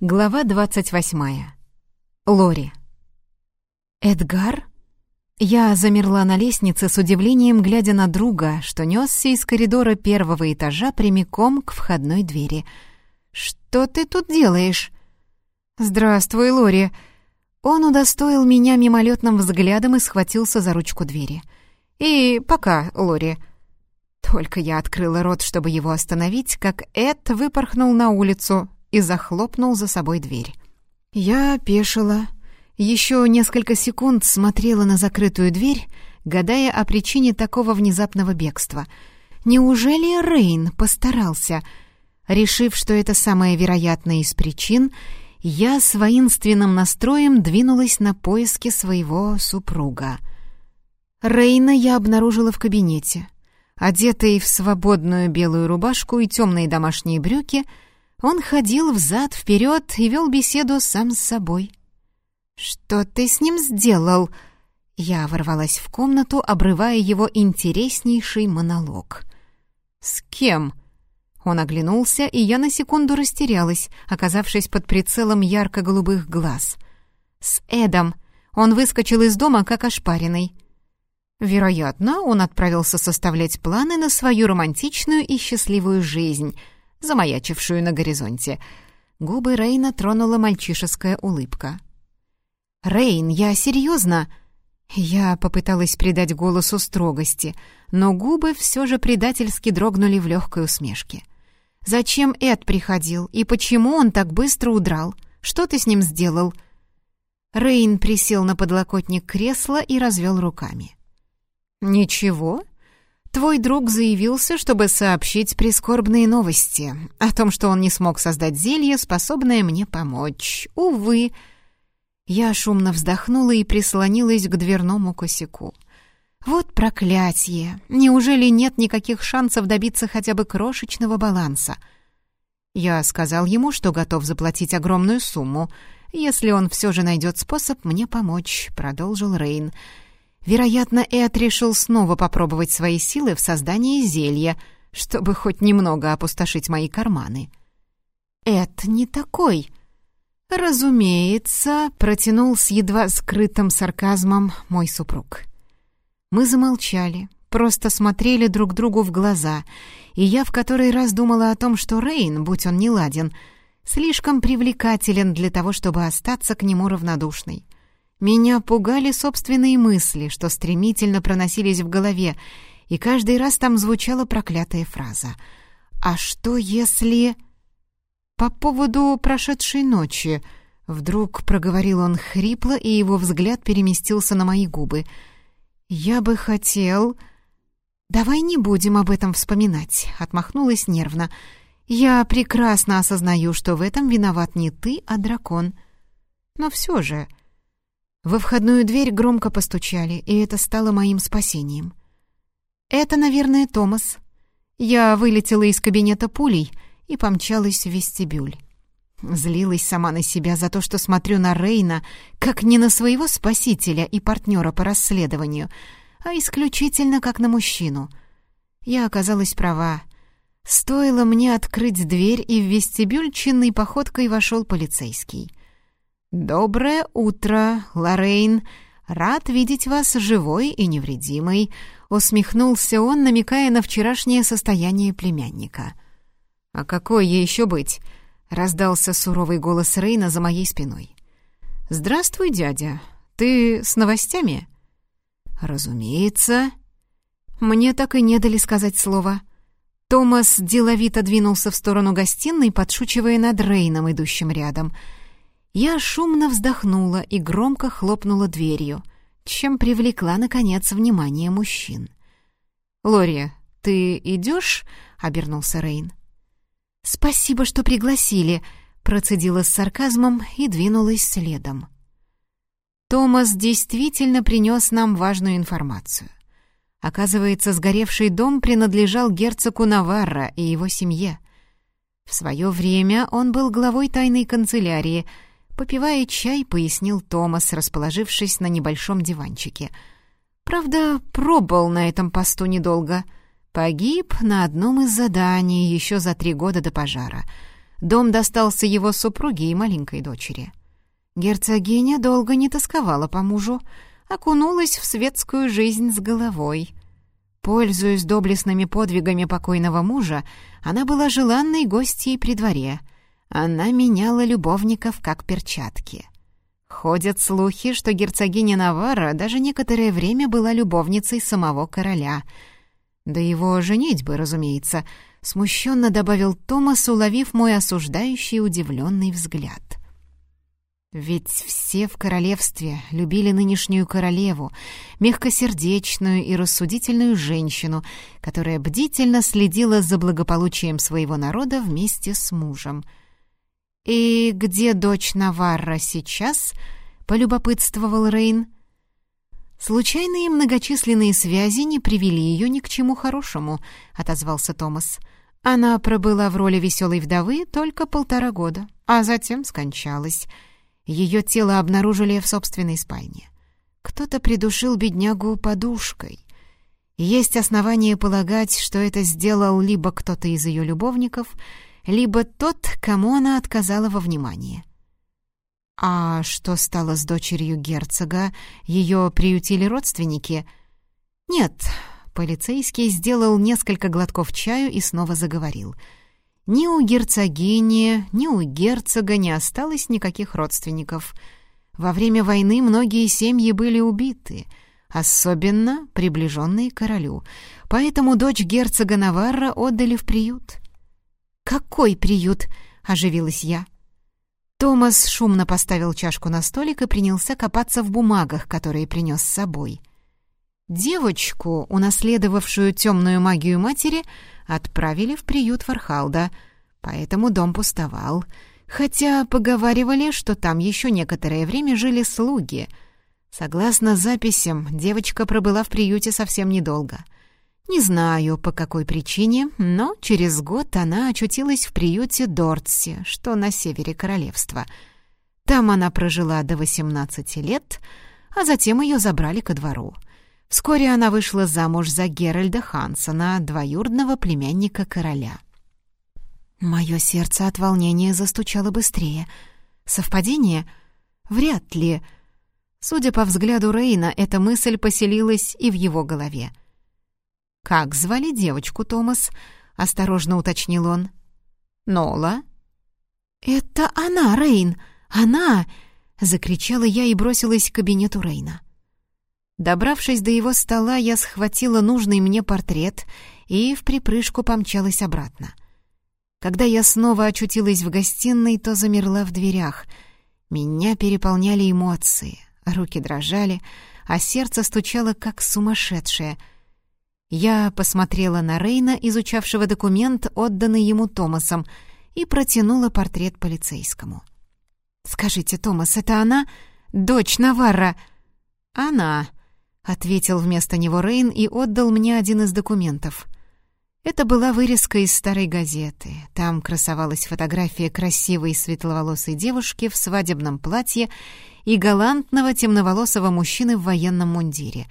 Глава двадцать восьмая. Лори. «Эдгар?» Я замерла на лестнице с удивлением, глядя на друга, что несся из коридора первого этажа прямиком к входной двери. «Что ты тут делаешь?» «Здравствуй, Лори!» Он удостоил меня мимолетным взглядом и схватился за ручку двери. «И пока, Лори!» Только я открыла рот, чтобы его остановить, как Эд выпорхнул на улицу, и захлопнул за собой дверь. Я опешила. Еще несколько секунд смотрела на закрытую дверь, гадая о причине такого внезапного бегства. Неужели Рейн постарался? Решив, что это самая вероятная из причин, я с воинственным настроем двинулась на поиски своего супруга. Рейна я обнаружила в кабинете. Одетый в свободную белую рубашку и темные домашние брюки — он ходил взад-вперед и вел беседу сам с собой. «Что ты с ним сделал?» Я ворвалась в комнату, обрывая его интереснейший монолог. «С кем?» Он оглянулся, и я на секунду растерялась, оказавшись под прицелом ярко-голубых глаз. «С Эдом. Он выскочил из дома, как ошпаренный». Вероятно, он отправился составлять планы на свою романтичную и счастливую жизнь — замаячившую на горизонте. Губы Рейна тронула мальчишеская улыбка. «Рейн, я серьезно?» Я попыталась придать голосу строгости, но губы все же предательски дрогнули в легкой усмешке. «Зачем Эд приходил и почему он так быстро удрал? Что ты с ним сделал?» Рейн присел на подлокотник кресла и развел руками. «Ничего, Твой друг заявился, чтобы сообщить прискорбные новости о том, что он не смог создать зелье, способное мне помочь. Увы. Я шумно вздохнула и прислонилась к дверному косяку. Вот проклятие! Неужели нет никаких шансов добиться хотя бы крошечного баланса? Я сказал ему, что готов заплатить огромную сумму, если он все же найдет способ мне помочь, продолжил Рейн. Вероятно, Эд решил снова попробовать свои силы в создании зелья, чтобы хоть немного опустошить мои карманы. «Эд не такой!» «Разумеется», — протянул с едва скрытым сарказмом мой супруг. Мы замолчали, просто смотрели друг другу в глаза, и я в который раз думала о том, что Рейн, будь он неладен, слишком привлекателен для того, чтобы остаться к нему равнодушной. Меня пугали собственные мысли, что стремительно проносились в голове, и каждый раз там звучала проклятая фраза. «А что если...» «По поводу прошедшей ночи...» Вдруг проговорил он хрипло, и его взгляд переместился на мои губы. «Я бы хотел...» «Давай не будем об этом вспоминать», — отмахнулась нервно. «Я прекрасно осознаю, что в этом виноват не ты, а дракон. Но все же...» Во входную дверь громко постучали, и это стало моим спасением. «Это, наверное, Томас». Я вылетела из кабинета пулей и помчалась в вестибюль. Злилась сама на себя за то, что смотрю на Рейна как не на своего спасителя и партнера по расследованию, а исключительно как на мужчину. Я оказалась права. Стоило мне открыть дверь, и в вестибюль чинной походкой вошел полицейский. «Доброе утро, Лоррейн. Рад видеть вас живой и невредимой», — усмехнулся он, намекая на вчерашнее состояние племянника. «А какой ей еще быть?» — раздался суровый голос Рейна за моей спиной. «Здравствуй, дядя. Ты с новостями?» «Разумеется». Мне так и не дали сказать слово. Томас деловито двинулся в сторону гостиной, подшучивая над Рейном, идущим рядом — я шумно вздохнула и громко хлопнула дверью, чем привлекла, наконец, внимание мужчин. «Лори, ты идешь?» — обернулся Рейн. «Спасибо, что пригласили», — процедила с сарказмом и двинулась следом. Томас действительно принес нам важную информацию. Оказывается, сгоревший дом принадлежал герцогу Наварра и его семье. В свое время он был главой тайной канцелярии — Попивая чай, пояснил Томас, расположившись на небольшом диванчике. Правда, пробыл на этом посту недолго. Погиб на одном из заданий еще за три года до пожара. Дом достался его супруге и маленькой дочери. Герцогиня долго не тосковала по мужу, окунулась в светскую жизнь с головой. Пользуясь доблестными подвигами покойного мужа, она была желанной гостьей при дворе. Она меняла любовников как перчатки. Ходят слухи, что герцогиня Навара даже некоторое время была любовницей самого короля. Да его женитьбы, разумеется, смущенно добавил Томас, уловив мой осуждающий удивленный взгляд. Ведь все в королевстве любили нынешнюю королеву, мягкосердечную и рассудительную женщину, которая бдительно следила за благополучием своего народа вместе с мужем. «И где дочь Наварра сейчас?» — полюбопытствовал Рейн. «Случайные многочисленные связи не привели ее ни к чему хорошему», — отозвался Томас. «Она пробыла в роли веселой вдовы только полтора года, а затем скончалась». Ее тело обнаружили в собственной спальне. Кто-то придушил беднягу подушкой. Есть основания полагать, что это сделал либо кто-то из ее любовников, либо тот, кому она отказала во внимании. А что стало с дочерью герцога? Ее приютили родственники? Нет, полицейский сделал несколько глотков чаю и снова заговорил — ни у герцогини, ни у герцога не осталось никаких родственников. Во время войны многие семьи были убиты, особенно приближенные к королю, поэтому дочь герцога Наварра отдали в приют. «Какой приют?» — оживилась я. Томас шумно поставил чашку на столик и принялся копаться в бумагах, которые принес с собой. Девочку, унаследовавшую темную магию матери, отправили в приют Фархалда, поэтому дом пустовал, хотя поговаривали, что там еще некоторое время жили слуги. Согласно записям, девочка пробыла в приюте совсем недолго. Не знаю, по какой причине, но через год она очутилась в приюте Дортси, что на севере королевства. Там она прожила до 18 лет, а затем ее забрали ко двору — Вскоре она вышла замуж за Геральда Хансона, двоюродного племянника короля. Мое сердце от волнения застучало быстрее. Совпадение? Вряд ли. Судя по взгляду Рейна, эта мысль поселилась и в его голове. «Как звали девочку, Томас?» — осторожно уточнил он. «Нола?» «Это она, Рейн! Она!» — закричала я и бросилась к кабинету Рейна. Добравшись до его стола, я схватила нужный мне портрет и в припрыжку помчалась обратно. Когда я снова очутилась в гостиной, то замерла в дверях. Меня переполняли эмоции, руки дрожали, а сердце стучало как сумасшедшее. Я посмотрела на Рейна, изучавшего документ, отданный ему Томасом, и протянула портрет полицейскому. «Скажите, Томас, это она? Дочь Наварра?» «Она», ответил вместо него Рейн и отдал мне один из документов. Это была вырезка из старой газеты. Там красовалась фотография красивой светловолосой девушки в свадебном платье и галантного темноволосого мужчины в военном мундире.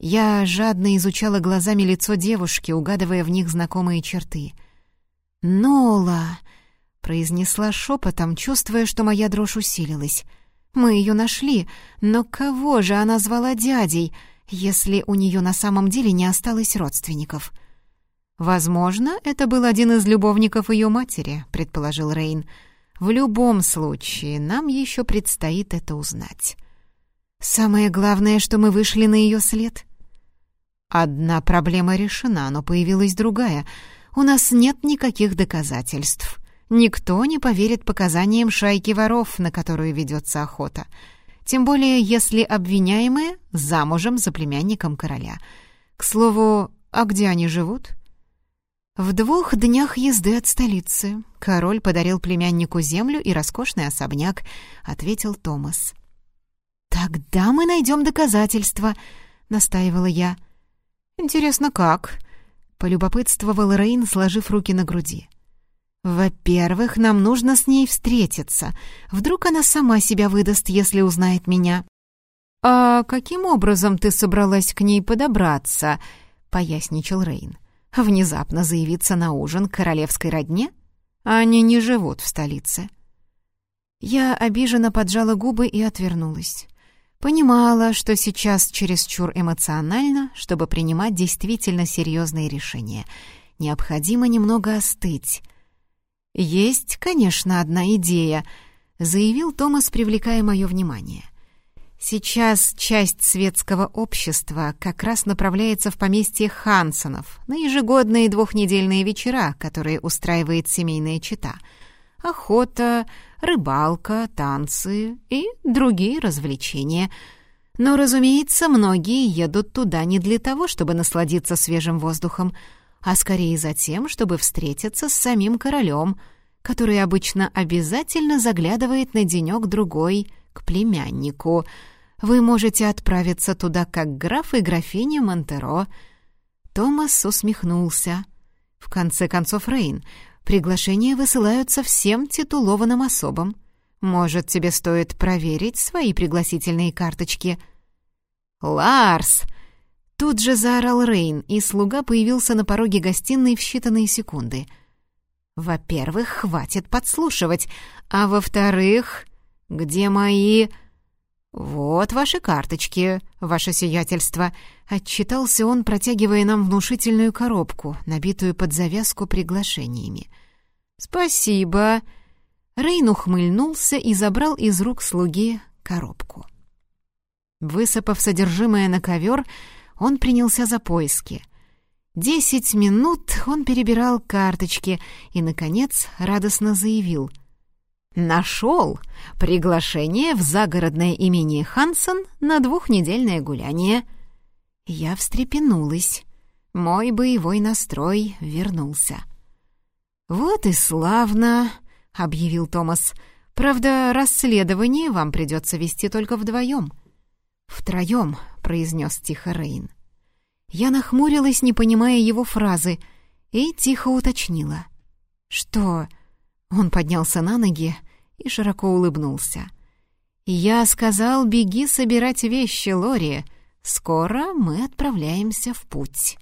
Я жадно изучала глазами лицо девушки, угадывая в них знакомые черты. «Нола!» — произнесла шепотом, чувствуя, что моя дрожь усилилась — мы ее нашли, но кого же она звала дядей, если у нее на самом деле не осталось родственников? «Возможно, это был один из любовников ее матери», — предположил Рейн. «В любом случае, нам еще предстоит это узнать». «Самое главное, что мы вышли на ее след». «Одна проблема решена, но появилась другая. У нас нет никаких доказательств». Никто не поверит показаниям шайки воров, на которую ведется охота. Тем более, если обвиняемые замужем за племянником короля. К слову, а где они живут? В двух днях езды от столицы. Король подарил племяннику землю и роскошный особняк, ответил Томас. «Тогда мы найдем доказательства», — настаивала я. «Интересно, как?» — полюбопытствовал Рейн, сложив руки на груди. «Во-первых, нам нужно с ней встретиться. Вдруг она сама себя выдаст, если узнает меня». «А каким образом ты собралась к ней подобраться?» — поясничал Рейн. «Внезапно заявиться на ужин к королевской родне? Они не живут в столице». Я обиженно поджала губы и отвернулась. Понимала, что сейчас чересчур эмоционально, чтобы принимать действительно серьезные решения. Необходимо немного остыть. «Есть, конечно, одна идея», — заявил Томас, привлекая мое внимание. «Сейчас часть светского общества как раз направляется в поместье Хансонов на ежегодные двухнедельные вечера, которые устраивает семейная чета. Охота, рыбалка, танцы и другие развлечения. Но, разумеется, многие едут туда не для того, чтобы насладиться свежим воздухом, а скорее за тем, чтобы встретиться с самим королем, который обычно обязательно заглядывает на денек-другой к племяннику. Вы можете отправиться туда как граф и графиня Монтеро. Томас усмехнулся. В конце концов, Рейн, Приглашения высылаются всем титулованным особам. Может, тебе стоит проверить свои пригласительные карточки?» «Ларс!» Тут же заорал Рейн, и слуга появился на пороге гостиной в считанные секунды. «Во-первых, хватит подслушивать, а во-вторых, где мои...» «Вот ваши карточки, ваше сиятельство», — отчитался он, протягивая нам внушительную коробку, набитую под завязку приглашениями. «Спасибо». Рейн ухмыльнулся и забрал из рук слуги коробку. Высыпав содержимое на ковер, он принялся за поиски. Десять минут он перебирал карточки и, наконец, радостно заявил — Нашел приглашение в загородное имение Хансон на двухнедельное гуляние. Я встрепенулась. Мой боевой настрой вернулся. «Вот и славно», — объявил Томас. «Правда, расследование вам придется вести только вдвоем». «Втроем», — произнес тихо Рейн. Я нахмурилась, не понимая его фразы, и тихо уточнила. «Что?» Он поднялся на ноги и широко улыбнулся. «Я сказал, беги собирать вещи, Лори. Скоро мы отправляемся в путь».